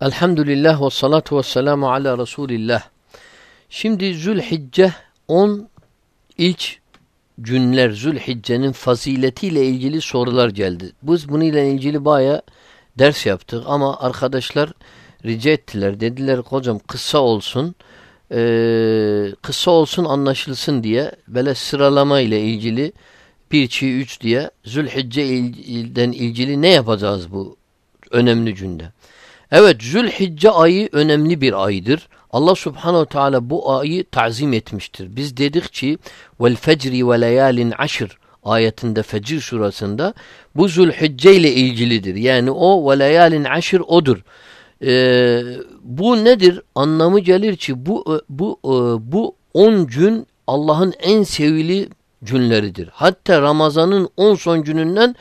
Elhamdülillah ve salatu ve selamu ala Resulillah. Şimdi Zülhicce 10 ilk günler Zülhicce'nin faziletiyle ilgili sorular geldi. Biz bununla ilgili baya ders yaptık ama arkadaşlar rica ettiler. Dediler hocam kısa olsun ee, kısa olsun anlaşılsın diye böyle sıralama ile ilgili 1, 2, 3 diye Zülhicce'den ilgili ne yapacağız bu önemli günde. Evet Zülhicce ayı önemli bir aydır. Allah subhanehu teala bu ayı tazim etmiştir. Biz dedik ki vel fecri ve leyalin aşır ayetinde Fecir surasında bu Zülhicce ile ilgilidir. Yani o ve leyalin aşır odur. Ee, bu nedir? Anlamı gelir ki bu bu bu 10 gün Allah'ın en sevili günleridir. Hatta Ramazan'ın 10 son gününden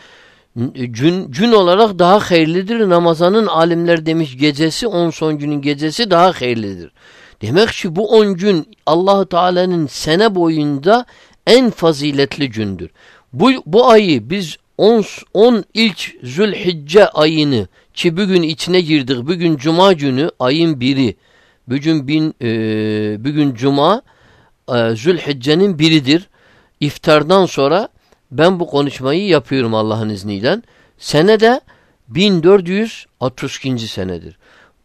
gün, gün olarak daha hayırlıdır. Ramazan'ın alimler demiş gecesi on son günün gecesi daha hayırlıdır. Demek ki bu on gün Allahu Teala'nın sene boyunda en faziletli gündür. Bu, bu ayı biz 10 10 ilk Zülhicce ayını ki bugün içine girdik. Bugün cuma günü ayın biri. Bugün bin e, bugün cuma e, Zülhicce'nin biridir. İftardan sonra ben bu konuşmayı yapıyorum Allah'ın izniyle. Sene de 1432. senedir.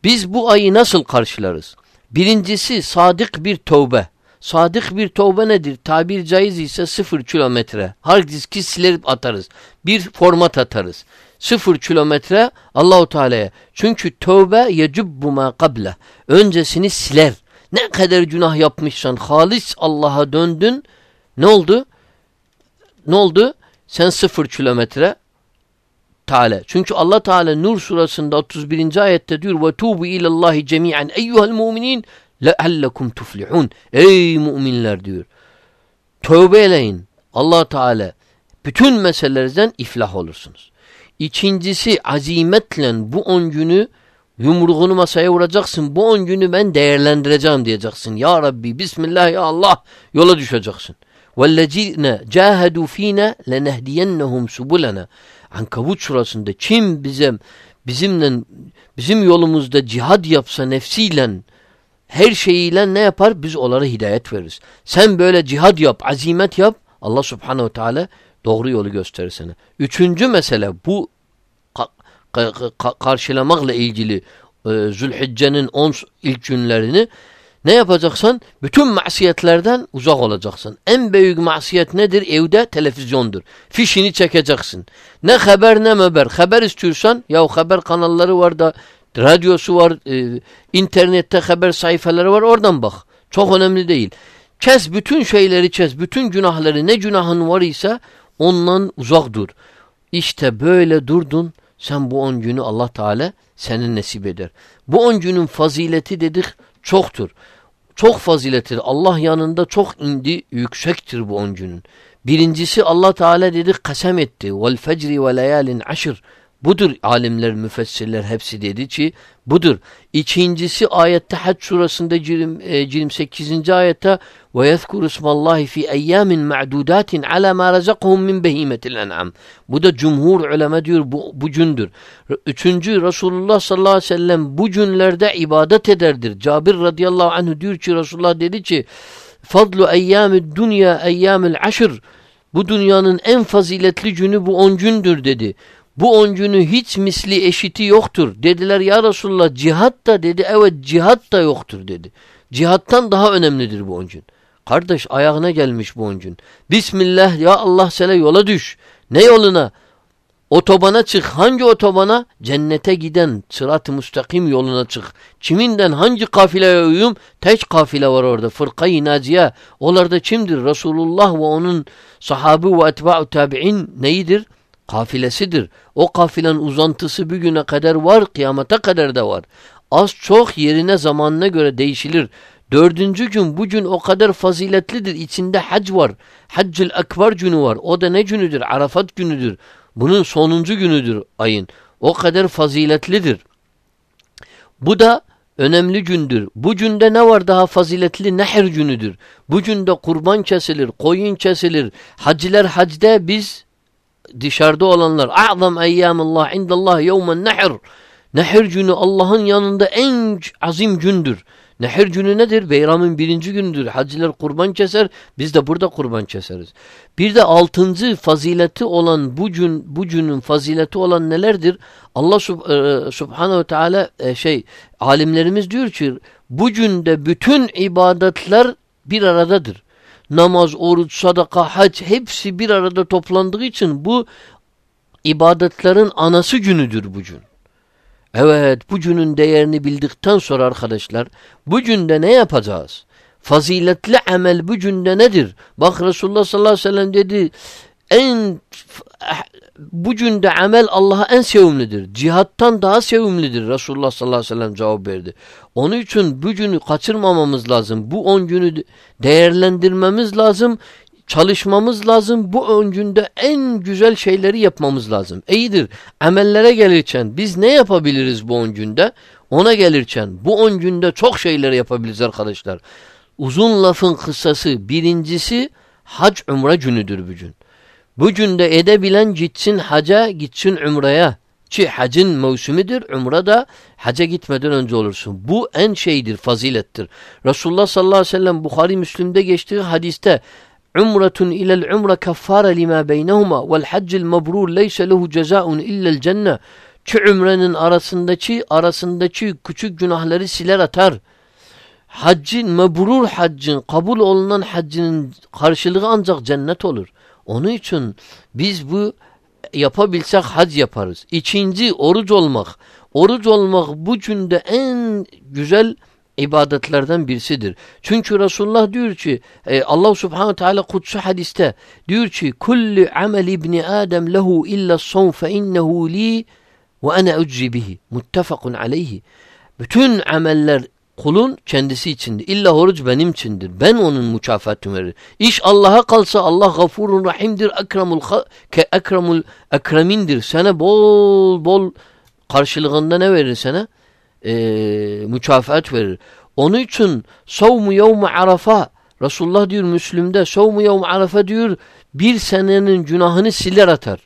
Biz bu ayı nasıl karşılarız? Birincisi sadık bir tövbe. Sadık bir tövbe nedir? Tabir caiz ise sıfır kilometre. Hard diski silerip atarız. Bir format atarız. Sıfır kilometre Allahu Teala'ya. Çünkü tövbe yecubbu ma kable. Öncesini siler. Ne kadar günah yapmışsan halis Allah'a döndün. Ne oldu? Ne oldu? Sen sıfır kilometre Teala. Çünkü Allah Teala Nur surasında 31. ayette diyor ve tubu ilallahi cemi'an eyyuhel mu'minin leallekum tuflihun. Ey müminler diyor. Tövbe eleyin. Allah Teala bütün meselelerden iflah olursunuz. İkincisi azimetle bu on günü yumruğunu masaya vuracaksın. Bu on günü ben değerlendireceğim diyeceksin. Ya Rabbi Bismillah ya Allah yola düşeceksin. وَالَّذ۪ينَ جَاهَدُوا ف۪ينَ لَنَهْدِيَنَّهُمْ سُبُلَنَا Ankabut surasında kim bizim bizimle bizim yolumuzda cihad yapsa nefsiyle her şeyiyle ne yapar? Biz onlara hidayet veririz. Sen böyle cihad yap, azimet yap. Allah subhanehu teala doğru yolu gösterir sana. Üçüncü mesele bu ka ka ka karşılamakla ilgili e, Zülhicce'nin on ilk günlerini ne yapacaksan? Bütün masiyetlerden uzak olacaksın. En büyük masiyet nedir? Evde televizyondur. Fişini çekeceksin. Ne haber ne haber. Haber istiyorsan ya haber kanalları var da radyosu var, e, internette haber sayfaları var oradan bak. Çok önemli değil. Kes bütün şeyleri kes. Bütün günahları ne günahın var ise ondan uzak dur. İşte böyle durdun. Sen bu on günü Allah Teala senin nasip eder. Bu on günün fazileti dedik çoktur çok fazilettir. Allah yanında çok indi, yüksektir bu on günün. Birincisi Allah Teala dedi kasem etti. Vel fecri ve leyalin aşır. Budur alimler, müfessirler hepsi dedi ki budur. İkincisi ayette Hac surasında 28. E, ayette ve yezkuru ismallahi fi eyyamin ma'dudatin ala ma razaqhum min behimetil en'am. Bu da cumhur ulema diyor bu, bu gündür. Üçüncü Resulullah sallallahu aleyhi ve sellem bu günlerde ibadet ederdir. Cabir radıyallahu anh diyor ki Resulullah dedi ki fadlu eyyamid dünya eyyamil aşır. Bu dünyanın en faziletli günü bu on gündür dedi. Bu on günü hiç misli eşiti yoktur. Dediler ya Resulullah cihat da dedi. Evet cihat da yoktur dedi. Cihattan daha önemlidir bu on gün. Kardeş ayağına gelmiş bu on gün. Bismillah ya Allah sana yola düş. Ne yoluna? Otobana çık. Hangi otobana? Cennete giden sırat-ı müstakim yoluna çık. Kiminden hangi kafileye uyum? Tek kafile var orada. Fırkayı naciye. Onlarda kimdir? Resulullah ve onun sahabı ve etba'u tabi'in neyidir? Kafilesidir. O kafilen uzantısı bir güne kadar var, kıyamata kadar da var. Az çok yerine zamanına göre değişilir. Dördüncü gün bu gün o kadar faziletlidir. İçinde hac var. Haccül ekber günü var. O da ne günüdür? Arafat günüdür. Bunun sonuncu günüdür ayın. O kadar faziletlidir. Bu da önemli gündür. Bu günde ne var daha faziletli? Nehr günüdür. Bu günde kurban kesilir, koyun kesilir. Hacılar hacde biz dışarıda olanlar a'zam eyyamullah indallah yevmen nehr Nehir günü Allah'ın yanında en azim gündür. Nehir günü nedir? Beyramın birinci gündür. Hacılar kurban keser. Biz de burada kurban keseriz. Bir de altıncı fazileti olan bu gün bu günün fazileti olan nelerdir? Allah sub, e, Subhanahu ve Teala e, şey alimlerimiz diyor ki bu günde bütün ibadetler bir aradadır. Namaz, oruç, sadaka, hac hepsi bir arada toplandığı için bu ibadetlerin anası günüdür bu gün. Evet bu günün değerini bildikten sonra arkadaşlar bu günde ne yapacağız? Faziletli amel bu günde nedir? Bak Resulullah sallallahu aleyhi ve sellem dedi en bu günde amel Allah'a en sevimlidir. Cihattan daha sevimlidir. Resulullah sallallahu aleyhi ve sellem cevap verdi. Onun için bu günü kaçırmamamız lazım. Bu on günü değerlendirmemiz lazım. Çalışmamız lazım. Bu on günde en güzel şeyleri yapmamız lazım. İyidir. Amellere gelirken biz ne yapabiliriz bu on günde? Ona gelirken bu on günde çok şeyleri yapabiliriz arkadaşlar. Uzun lafın kısası birincisi hac umre günüdür bugün. Bugün de edebilen gitsin haca gitsin umreye. Ki hacın mevsimidir. Umre da haca gitmeden önce olursun. Bu en şeydir, fazilettir. Resulullah sallallahu aleyhi ve sellem Bukhari Müslim'de geçtiği hadiste Umretun ilel umre kaffare lima beynehuma vel haccil mabrur leyse lehu cezaun illel cenne. Ki umrenin arasındaki arasındaki küçük günahları siler atar. Haccın mebrur haccın kabul olunan haccının karşılığı ancak cennet olur. Onun için biz bu yapabilsek hac yaparız. İkinci oruç olmak. Oruç olmak bu günde en güzel ibadetlerden birisidir. Çünkü Resulullah diyor ki e, Allah Subhanahu Teala kutsu hadiste diyor ki kullu amel ibni Adem lehu illa son fe innehu li ve ana uczi bihi. Muttefakun aleyhi. Bütün ameller kulun kendisi içindir. İlla oruç benim içindir. Ben onun mükafatını veririm. İş Allah'a kalsa Allah gafurun rahimdir. Ekremul, ke ekremul ekremindir. Sana bol bol karşılığında ne verir sana? Ee, mükafat verir. Onun için savmu yevmu arafa Resulullah diyor Müslüm'de savmu yevmu arafa diyor bir senenin günahını siler atar.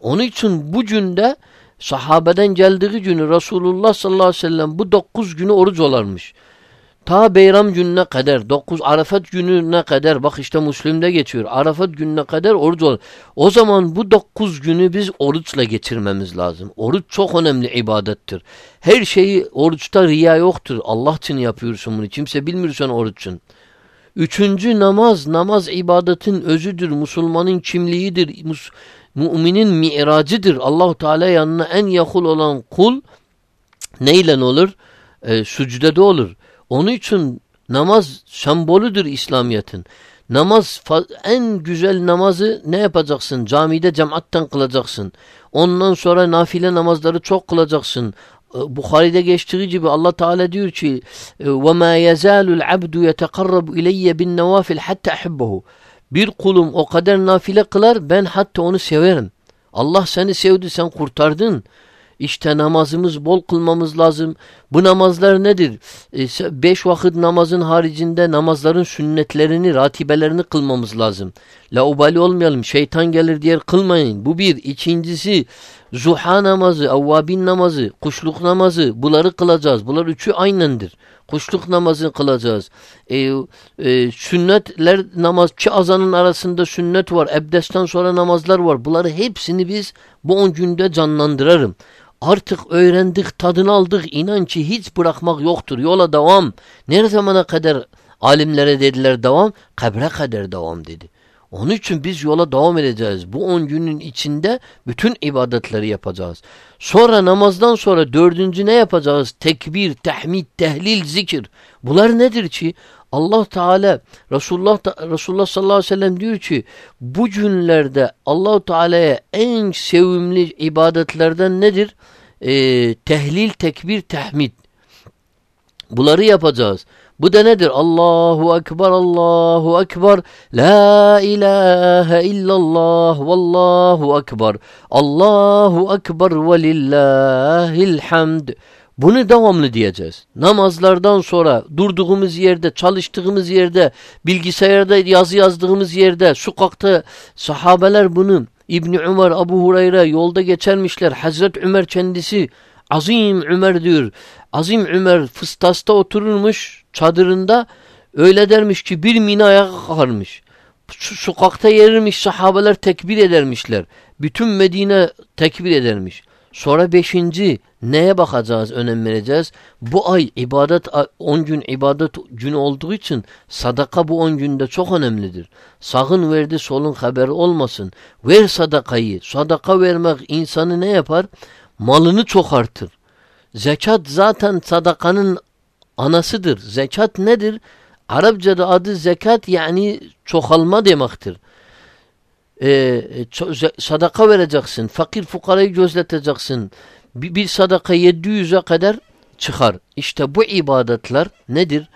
Onun için bu günde Sahabeden geldiği günü Resulullah sallallahu aleyhi ve sellem bu dokuz günü oruç olarmış. Ta Beyram gününe kadar, dokuz Arafat gününe kadar, bak işte Müslim'de geçiyor. Arafat gününe kadar oruç olur. O zaman bu dokuz günü biz oruçla geçirmemiz lazım. Oruç çok önemli ibadettir. Her şeyi oruçta riya yoktur. Allah için yapıyorsun bunu. Kimse bilmiyorsan oruçsun. Üçüncü namaz, namaz ibadetin özüdür. Müslümanın kimliğidir. Mus müminin mi'racıdır. Allahu Teala yanına en yakul olan kul neyle olur? E, sucdede olur. Onun için namaz sembolüdür İslamiyet'in. Namaz en güzel namazı ne yapacaksın? Camide cemaatten kılacaksın. Ondan sonra nafile namazları çok kılacaksın. E, Bukhari'de geçtiği gibi Allah Teala diyor ki وَمَا يَزَالُ الْعَبْدُ يَتَقَرَّبُ اِلَيَّ بِالنَّوَافِلْ حَتَّى أَحِبَّهُ Bir kulum o kadar nafile kılar ben hatta onu severim. Allah seni sevdi sen kurtardın. İşte namazımız bol kılmamız lazım. Bu namazlar nedir? E, beş vakit namazın haricinde namazların sünnetlerini, ratibelerini kılmamız lazım. Laubali olmayalım. Şeytan gelir diye kılmayın. Bu bir. İkincisi zuha namazı, avvabin namazı, kuşluk namazı. Bunları kılacağız. Bunlar üçü aynendir. Kuşluk namazını kılacağız. E, e, sünnetler namaz, ki azanın arasında sünnet var. Ebdestten sonra namazlar var. Bunları hepsini biz bu on günde canlandırarım. Artık öğrendik, tadını aldık. İnan ki hiç bırakmak yoktur. Yola devam. Ne zamana kadar alimlere dediler devam? Kabre kadar devam dedi. Onun için biz yola devam edeceğiz. Bu on günün içinde bütün ibadetleri yapacağız. Sonra namazdan sonra dördüncü ne yapacağız? Tekbir, tehmid, tehlil, zikir. Bunlar nedir ki? Allah Teala Resulullah Resulullah sallallahu aleyhi ve sellem diyor ki bu günlerde Allah Teala'ya en sevimli ibadetlerden nedir? Ee, tehlil, tekbir, tehmid. Bunları yapacağız. Bu da nedir? Allahu Ekber, Allahu Ekber, La ilahe illallah, Vallahu Ekber, Allahu Ekber ve lillahil. Bunu devamlı diyeceğiz. Namazlardan sonra durduğumuz yerde, çalıştığımız yerde, bilgisayarda yazı yazdığımız yerde, sokakta sahabeler bunu İbni Ömer, Abu Hureyre yolda geçermişler. Hazret Ömer kendisi Azim Ömer diyor. Azim Ömer fıstasta otururmuş çadırında öyle dermiş ki bir mina ayağa kalkarmış. Sokakta yerirmiş sahabeler tekbir edermişler. Bütün Medine tekbir edermiş. Sonra beşinci neye bakacağız, önem vereceğiz? Bu ay ibadet, on gün ibadet günü olduğu için sadaka bu on günde çok önemlidir. Sağın verdi solun haberi olmasın. Ver sadakayı. Sadaka vermek insanı ne yapar? Malını çok artır. Zekat zaten sadakanın anasıdır. Zekat nedir? Arapçada adı zekat yani çoğalma demektir e, sadaka vereceksin. Fakir fukarayı gözleteceksin. Bir, bir sadaka 700'e kadar çıkar. İşte bu ibadetler nedir?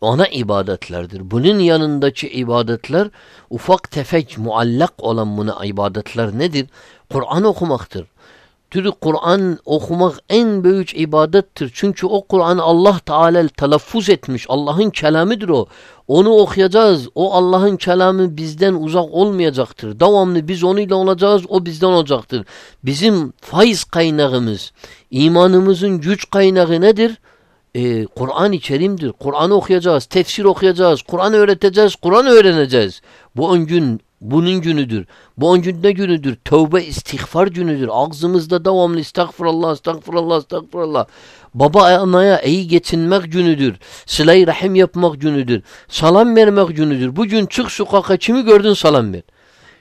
Ana ibadetlerdir. Bunun yanındaki ibadetler ufak tefek muallak olan buna ibadetler nedir? Kur'an okumaktır. Türü Kur'an okumak en büyük ibadettir. Çünkü o Kur'an Allah Teala telaffuz etmiş. Allah'ın kelamıdır o. Onu okuyacağız. O Allah'ın kelamı bizden uzak olmayacaktır. Devamlı biz onunla olacağız. O bizden olacaktır. Bizim faiz kaynağımız, imanımızın güç kaynağı nedir? Ee, Kur'an-ı Kerim'dir. Kur'an'ı okuyacağız, tefsir okuyacağız, Kur'an öğreteceğiz, Kur'an öğreneceğiz. Bu on gün bunun günüdür. Ne günüdür? Tövbe istiğfar günüdür. Ağzımızda devamlı estağfurullah, estağfurullah, estağfurullah. Baba anaya iyi geçinmek günüdür. Sıla-i rahim yapmak günüdür. Salam vermek günüdür. Bugün çık sokaka kimi gördün salam ver.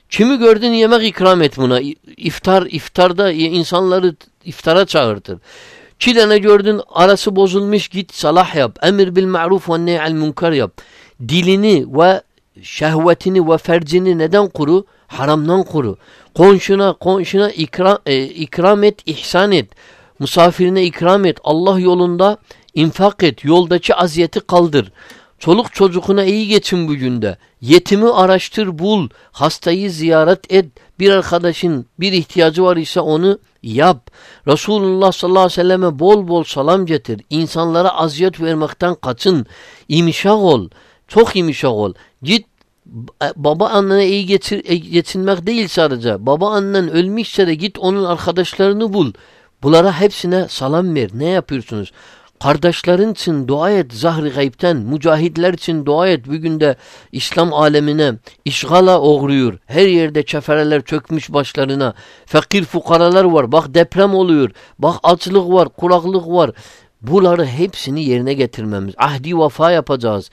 Kimi gördün yemek ikram et buna. İftar, iftarda insanları iftara çağırtır. Çilene gördün arası bozulmuş git salah yap. Emir bil ma'ruf ve ney'al munkar yap. Dilini ve şehvetini ve fercini neden kuru? Haramdan kuru. Komşuna, komşuna ikram, e, ikram et, ihsan et. Misafirine ikram et. Allah yolunda infak et. Yoldaki aziyeti kaldır. Çoluk çocukuna iyi geçin bugün de. Yetimi araştır bul. Hastayı ziyaret et. Bir arkadaşın bir ihtiyacı var ise onu yap. Resulullah sallallahu aleyhi ve selleme bol bol salam getir. İnsanlara aziyet vermekten kaçın. İmişak ol. Çok yumuşak ol. Git baba annene iyi getir, e, geçinmek değil sadece. Baba annen ölmüşse de git onun arkadaşlarını bul. Bunlara hepsine salam ver. Ne yapıyorsunuz? Kardeşlerin için dua et zahri gaybten. Mücahidler için dua et. Bugün de İslam alemine işgala uğruyor. Her yerde çefereler çökmüş başlarına. Fakir fukaralar var. Bak deprem oluyor. Bak açlık var, kuraklık var. Bunları hepsini yerine getirmemiz. Ahdi vefa yapacağız.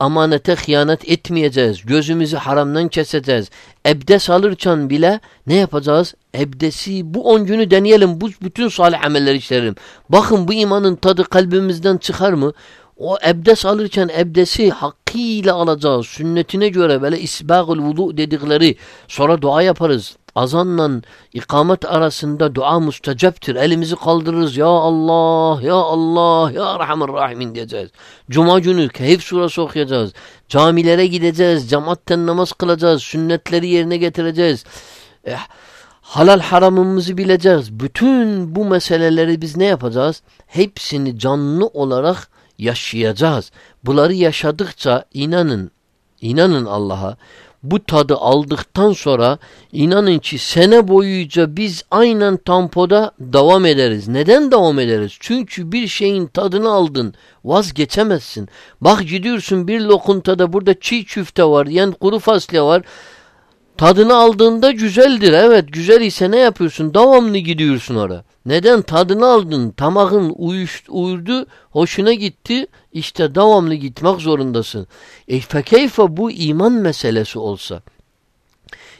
Amanete hıyanet etmeyeceğiz. Gözümüzü haramdan keseceğiz. Ebdes alırken bile ne yapacağız? Ebdesi bu on günü deneyelim. Bu bütün salih ameller işlerim. Bakın bu imanın tadı kalbimizden çıkar mı? O ebdes alırken ebdesi hakkıyla alacağız. Sünnetine göre böyle isbâgul vudu dedikleri. Sonra dua yaparız azanla ikamet arasında dua müstecaptır. Elimizi kaldırırız. Ya Allah, Ya Allah, Ya Rahman Rahimin diyeceğiz. Cuma günü Kehif surası okuyacağız. Camilere gideceğiz. Cemaatten namaz kılacağız. Sünnetleri yerine getireceğiz. Eh, halal haramımızı bileceğiz. Bütün bu meseleleri biz ne yapacağız? Hepsini canlı olarak yaşayacağız. Bunları yaşadıkça inanın, inanın Allah'a bu tadı aldıktan sonra inanın ki sene boyunca biz aynen tampoda devam ederiz. Neden devam ederiz? Çünkü bir şeyin tadını aldın vazgeçemezsin. Bak gidiyorsun bir lokuntada burada çiğ çüfte var yani kuru fasulye var. Tadını aldığında güzeldir. Evet güzel ise ne yapıyorsun? Devamlı gidiyorsun oraya. Neden? Tadını aldın. Tamahın uyuş, uyurdu. Hoşuna gitti. İşte devamlı gitmek zorundasın. E fekeyfe bu iman meselesi olsa.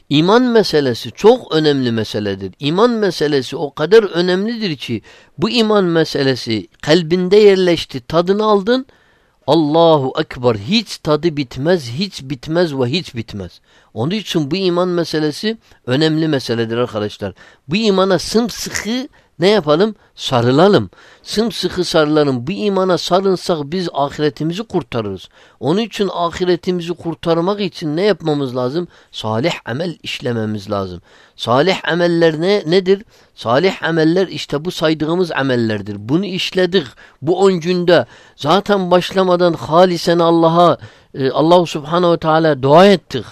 İman meselesi çok önemli meseledir. İman meselesi o kadar önemlidir ki bu iman meselesi kalbinde yerleşti. Tadını aldın. Allahu Ekber hiç tadı bitmez, hiç bitmez ve hiç bitmez. Onun için bu iman meselesi önemli meseledir arkadaşlar. Bu imana sımsıkı ne yapalım? Sarılalım. Sımsıkı sarılalım. Bu imana sarınsak biz ahiretimizi kurtarırız. Onun için ahiretimizi kurtarmak için ne yapmamız lazım? Salih amel işlememiz lazım. Salih ameller ne, nedir? Salih ameller işte bu saydığımız amellerdir. Bunu işledik. Bu on günde zaten başlamadan halisen Allah'a e, Allah Subhanahu ve Teala dua ettik.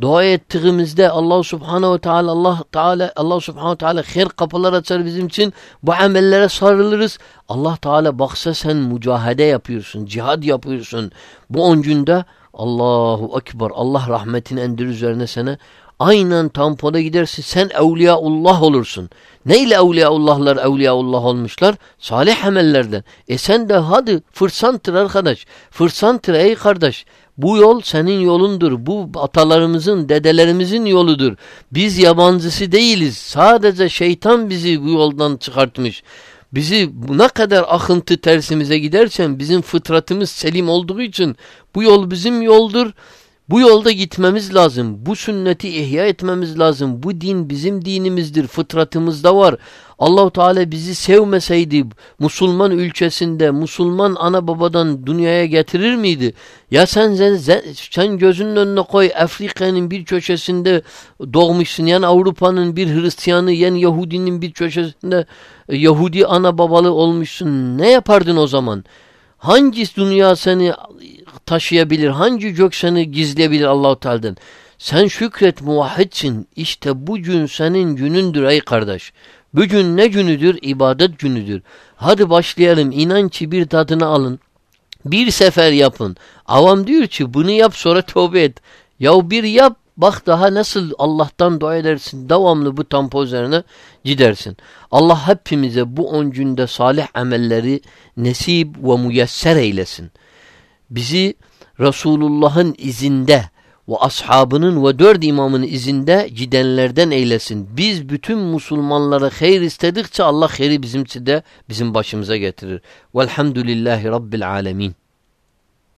Dua ettiğimizde Allah Subhanahu Teala Allah Teala Allah Subhanahu Teala her kapılar açar bizim için. Bu amellere sarılırız. Allah Teala baksa sen mücahede yapıyorsun, cihad yapıyorsun. Bu on günde Allahu Ekber Allah rahmetini endir üzerine sana aynen tampona gidersin sen evliyaullah olursun. Neyle evliyaullahlar evliyaullah olmuşlar? Salih amellerden. E sen de hadi fırsanttır arkadaş. Fırsanttır ey kardeş. Bu yol senin yolundur. Bu atalarımızın, dedelerimizin yoludur. Biz yabancısı değiliz. Sadece şeytan bizi bu yoldan çıkartmış. Bizi ne kadar akıntı tersimize gidersen bizim fıtratımız selim olduğu için bu yol bizim yoldur. Bu yolda gitmemiz lazım. Bu sünneti ihya etmemiz lazım. Bu din bizim dinimizdir. Fıtratımızda var. Allahu Teala bizi sevmeseydi Müslüman ülkesinde Müslüman ana babadan dünyaya getirir miydi? Ya sen sen, sen gözünün önüne koy Afrika'nın bir köşesinde doğmuşsun. Yani Avrupa'nın bir Hristiyanı yani Yahudinin bir köşesinde Yahudi ana babalı olmuşsun. Ne yapardın o zaman? Hangi dünya seni taşıyabilir? Hangi gök seni gizleyebilir Allahu Teala'dan? Sen şükret muvahhidsin. İşte bugün senin günündür ey kardeş. Bugün ne günüdür? İbadet günüdür. Hadi başlayalım. İnan ki bir tadını alın. Bir sefer yapın. Avam diyor ki bunu yap sonra tövbe et. Ya bir yap bak daha nasıl Allah'tan dua edersin. Devamlı bu tampo üzerine gidersin. Allah hepimize bu on günde salih amelleri nesip ve müyesser eylesin. Bizi Resulullah'ın izinde ve ashabının ve dört imamın izinde gidenlerden eylesin. Biz bütün Müslümanlara hayır istedikçe Allah hayri bizimsi de bizim başımıza getirir. Velhamdülillahi Rabbil alemin.